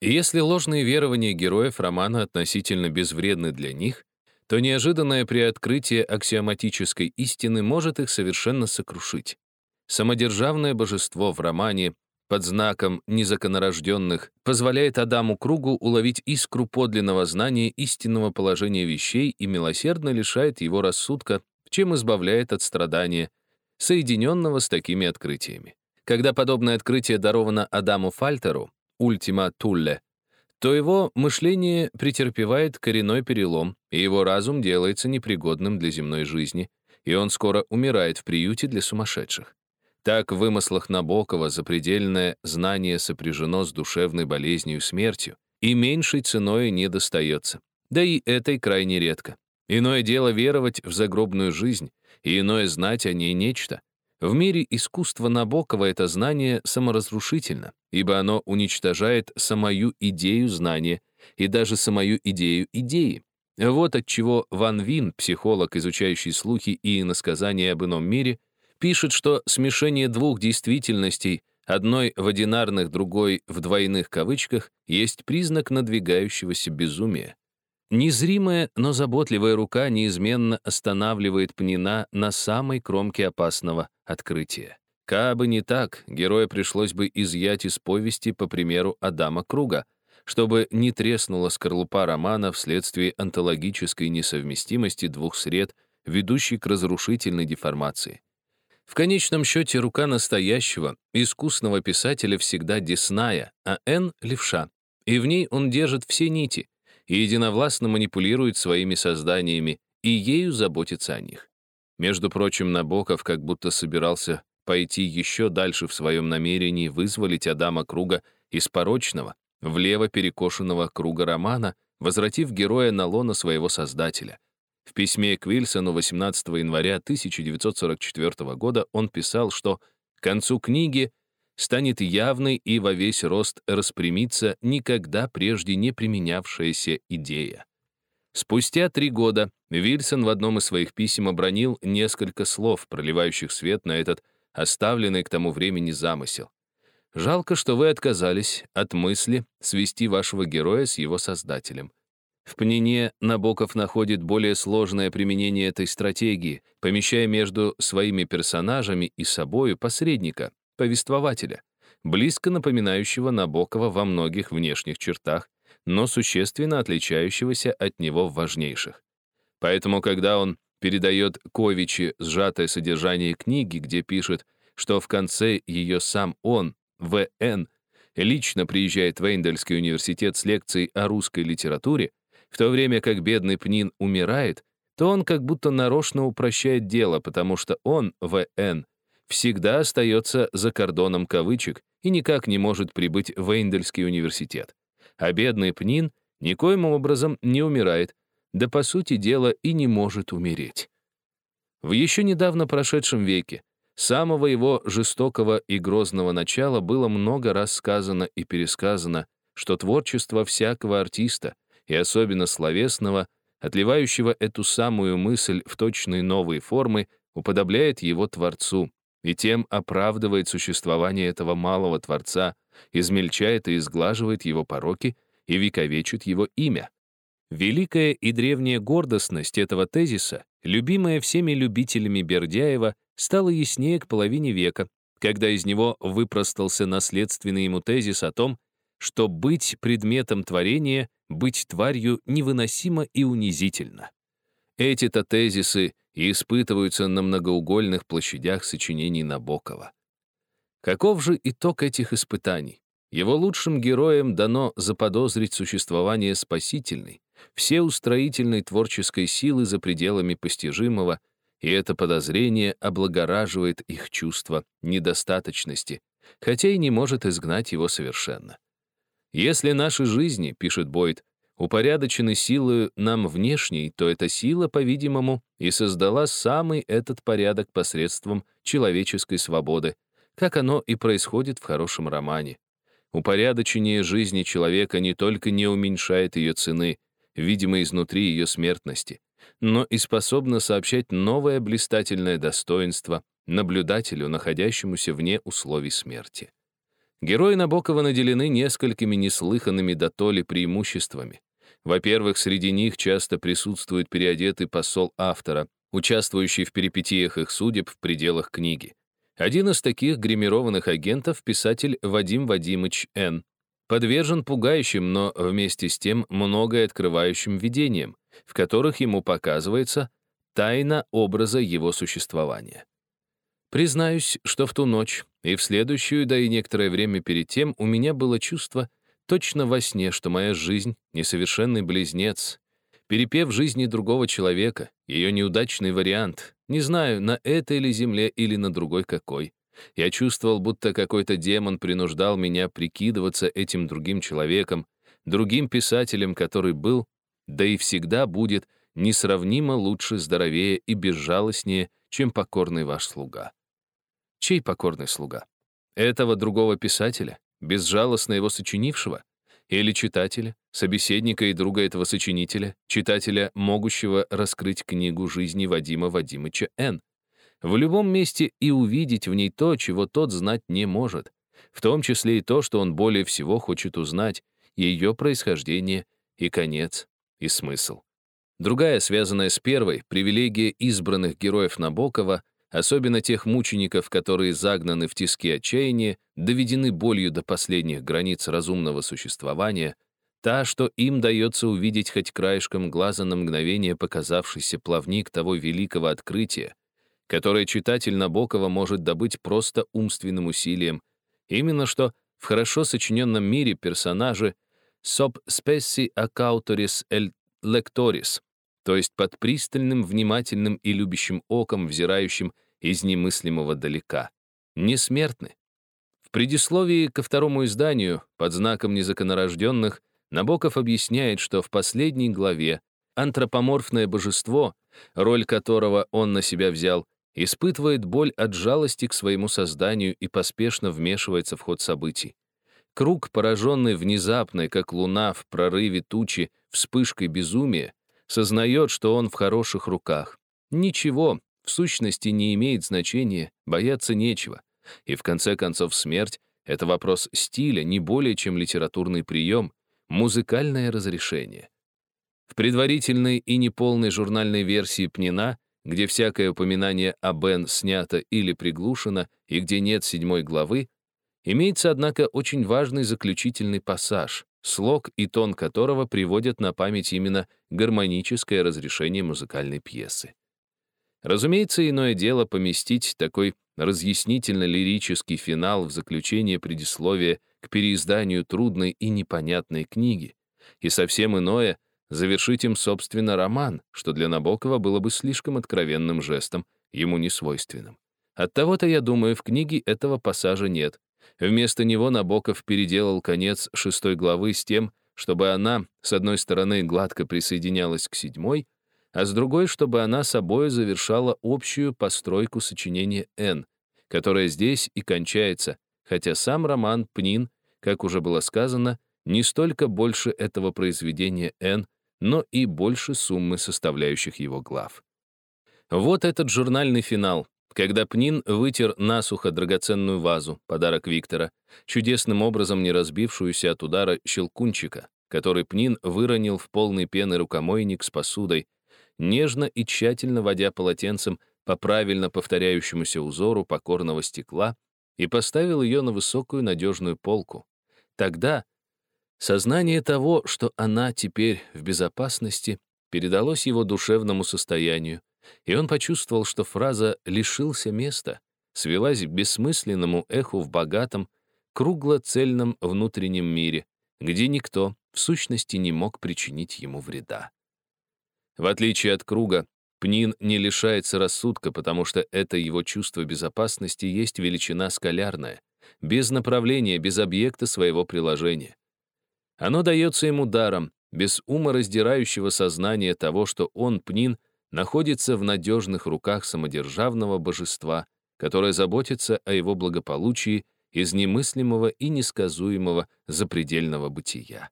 Если ложные верования героев романа относительно безвредны для них, то неожиданное приоткрытие аксиоматической истины может их совершенно сокрушить. Самодержавное божество в романе под знаком незаконорожденных позволяет Адаму Кругу уловить искру подлинного знания истинного положения вещей и милосердно лишает его рассудка, чем избавляет от страдания, соединенного с такими открытиями. Когда подобное открытие даровано Адаму Фальтеру, ультима Тулле, то его мышление претерпевает коренной перелом, и его разум делается непригодным для земной жизни, и он скоро умирает в приюте для сумасшедших. Так в вымыслах Набокова запредельное знание сопряжено с душевной болезнью и смертью, и меньшей ценой не достается. Да и этой крайне редко. Иное дело веровать в загробную жизнь, и иное знать о ней нечто. В мире искусства Набокова это знание саморазрушительно, ибо оно уничтожает самую идею знания и даже самую идею идеи. Вот отчего Ван Вин, психолог, изучающий слухи и иносказания об ином мире, пишет, что смешение двух действительностей, одной в одинарных, другой в двойных кавычках, есть признак надвигающегося безумия. Незримая, но заботливая рука неизменно останавливает Пнина на самой кромке опасного открытия. Кабы не так, героя пришлось бы изъять из повести по примеру Адама Круга, чтобы не треснула скорлупа романа вследствие онтологической несовместимости двух сред, ведущей к разрушительной деформации. В конечном счете рука настоящего, искусного писателя всегда десная, а Н — левша. И в ней он держит все нити и единовластно манипулирует своими созданиями и ею заботится о них. Между прочим, Набоков как будто собирался пойти еще дальше в своем намерении вызволить Адама Круга из порочного, влево перекошенного круга романа, возвратив героя на лоно своего создателя — в письме к Вильсону 18 января 1944 года он писал, что к концу книги станет явной и во весь рост распрямиться никогда прежде не применявшаяся идея. Спустя три года Вильсон в одном из своих писем обронил несколько слов, проливающих свет на этот оставленный к тому времени замысел. Жалко, что вы отказались от мысли свести вашего героя с его создателем. В Пнине Набоков находит более сложное применение этой стратегии, помещая между своими персонажами и собою посредника, повествователя, близко напоминающего Набокова во многих внешних чертах, но существенно отличающегося от него в важнейших. Поэтому, когда он передает Ковичи сжатое содержание книги, где пишет, что в конце ее сам он, В.Н., лично приезжает в Эйндельский университет с лекцией о русской литературе, в то время как бедный Пнин умирает, то он как будто нарочно упрощает дело, потому что он, В.Н., всегда остается за кордоном кавычек и никак не может прибыть в Эйндельский университет. А бедный Пнин никоим образом не умирает, да по сути дела и не может умереть. В еще недавно прошедшем веке самого его жестокого и грозного начала было много раз сказано и пересказано, что творчество всякого артиста, и особенно словесного, отливающего эту самую мысль в точные новые формы, уподобляет его Творцу, и тем оправдывает существование этого малого Творца, измельчает и изглаживает его пороки и вековечит его имя. Великая и древняя гордостность этого тезиса, любимая всеми любителями Бердяева, стала яснее к половине века, когда из него выпростался наследственный ему тезис о том, что быть предметом творения, быть тварью невыносимо и унизительно. Эти-то тезисы и испытываются на многоугольных площадях сочинений Набокова. Каков же итог этих испытаний? Его лучшим героям дано заподозрить существование спасительной, всеустроительной творческой силы за пределами постижимого, и это подозрение облагораживает их чувство недостаточности, хотя и не может изгнать его совершенно. Если наши жизни, пишет Бойд, упорядочены силою нам внешней, то эта сила, по-видимому, и создала самый этот порядок посредством человеческой свободы, как оно и происходит в хорошем романе. Упорядочение жизни человека не только не уменьшает ее цены, видимо, изнутри ее смертности, но и способно сообщать новое блистательное достоинство наблюдателю, находящемуся вне условий смерти. Герои Набокова наделены несколькими неслыханными дотоле преимуществами. Во-первых, среди них часто присутствует переодетый посол автора, участвующий в перипетиях их судеб в пределах книги. Один из таких гримированных агентов — писатель Вадим Вадимович Н. Подвержен пугающим, но вместе с тем многое открывающим видениям, в которых ему показывается тайна образа его существования. Признаюсь, что в ту ночь и в следующую, да и некоторое время перед тем у меня было чувство точно во сне, что моя жизнь — несовершенный близнец, перепев жизни другого человека, ее неудачный вариант, не знаю, на этой ли земле или на другой какой. Я чувствовал, будто какой-то демон принуждал меня прикидываться этим другим человеком, другим писателем, который был, да и всегда будет, несравнимо лучше, здоровее и безжалостнее, чем покорный ваш слуга. Чей покорный слуга? Этого другого писателя, безжалостно его сочинившего? Или читателя, собеседника и друга этого сочинителя, читателя, могущего раскрыть книгу жизни Вадима Вадимыча Н. В любом месте и увидеть в ней то, чего тот знать не может, в том числе и то, что он более всего хочет узнать, ее происхождение и конец, и смысл. Другая, связанная с первой, привилегия избранных героев Набокова, особенно тех мучеников, которые загнаны в тиски отчаяния, доведены болью до последних границ разумного существования, та, что им дается увидеть хоть краешком глаза на мгновение показавшийся плавник того великого открытия, которое читатель Набокова может добыть просто умственным усилием, именно что в хорошо сочиненном мире персонажи «sub specie accautoris el lectoris», то есть под пристальным, внимательным и любящим оком, взирающим из немыслимого далека. Несмертны. В предисловии ко второму изданию, под знаком незаконорожденных, Набоков объясняет, что в последней главе антропоморфное божество, роль которого он на себя взял, испытывает боль от жалости к своему созданию и поспешно вмешивается в ход событий. Круг, пораженный внезапной, как луна в прорыве тучи, вспышкой безумия, сознает, что он в хороших руках. Ничего, в сущности, не имеет значения, бояться нечего. И в конце концов смерть — это вопрос стиля не более, чем литературный прием, музыкальное разрешение. В предварительной и неполной журнальной версии Пнина, где всякое упоминание о Бен снято или приглушено и где нет седьмой главы, имеется, однако, очень важный заключительный пассаж, слог и тон которого приводят на память именно гармоническое разрешение музыкальной пьесы. Разумеется, иное дело поместить такой разъяснительно-лирический финал в заключение предисловия к переизданию трудной и непонятной книги, и совсем иное — завершить им, собственно, роман, что для Набокова было бы слишком откровенным жестом, ему не свойственным. Оттого-то, я думаю, в книге этого пассажа нет. Вместо него Набоков переделал конец шестой главы с тем, чтобы она, с одной стороны, гладко присоединялась к седьмой, а с другой, чтобы она собой завершала общую постройку сочинения «Н», которая здесь и кончается, хотя сам роман «Пнин», как уже было сказано, не столько больше этого произведения «Н», но и больше суммы составляющих его глав. Вот этот журнальный финал, когда Пнин вытер насухо драгоценную вазу, подарок Виктора, чудесным образом не разбившуюся от удара щелкунчика, который Пнин выронил в полный пены рукомойник с посудой, нежно и тщательно водя полотенцем по правильно повторяющемуся узору покорного стекла и поставил ее на высокую надежную полку. Тогда сознание того, что она теперь в безопасности, передалось его душевному состоянию, и он почувствовал, что фраза «лишился места» свелась к бессмысленному эху в богатом, круглоцельном внутреннем мире, где никто, в сущности, не мог причинить ему вреда. В отличие от круга, Пнин не лишается рассудка, потому что это его чувство безопасности есть величина скалярная, без направления, без объекта своего приложения. Оно дается ему даром, без ума раздирающего сознания того, что он, Пнин, находится в надежных руках самодержавного божества, которое заботится о его благополучии из немыслимого и несказуемого запредельного бытия.